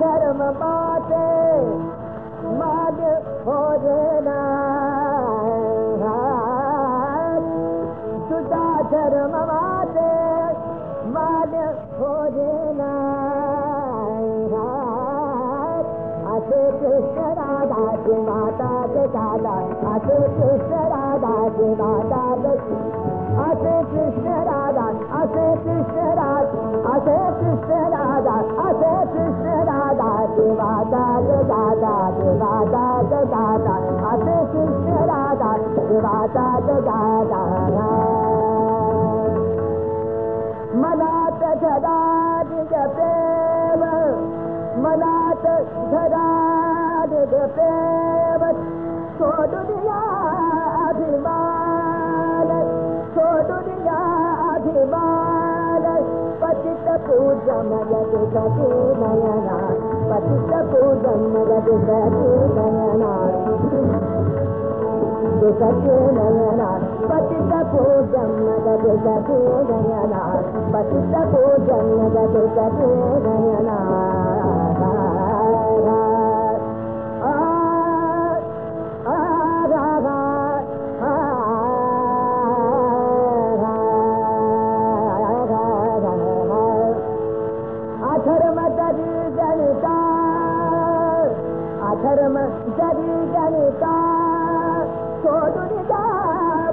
धर्म मान हो देना जुदा धर्म बाटे मान हो असे कृष्ण राधा की माता के दादा असे कृष्ण राधा की माता राधा असे कृष्ण राधा असे राधा राधा की माता के दादा असे कृष्ण राधा माता दादा मनात धरा प्रेम मनात धरा प्रेम सोडूया अभिमान सोडूया अभिमान जग सती नयना పతిత దమ్మగ దుసకే నయనా పతిత నయనా పతితపు దమ్మగ దుసకే నయనా పతితపు దమ్మగ దుసకే నయనా మమ సరి గణిత సోడుని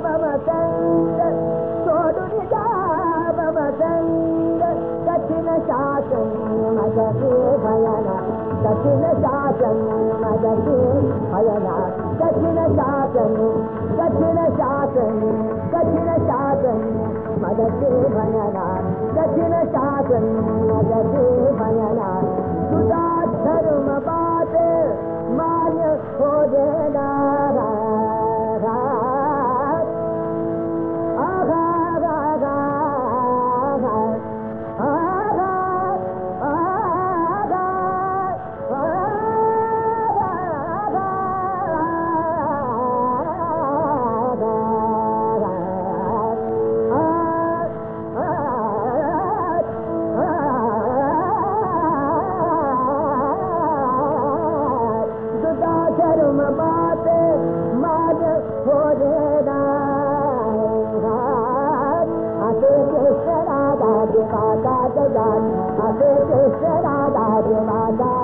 మమ సంగ సోడుని మమ సంగ కఠిన శాసం మగతి భయన. కఠిన శాసం మగతి భయన. दा देश रा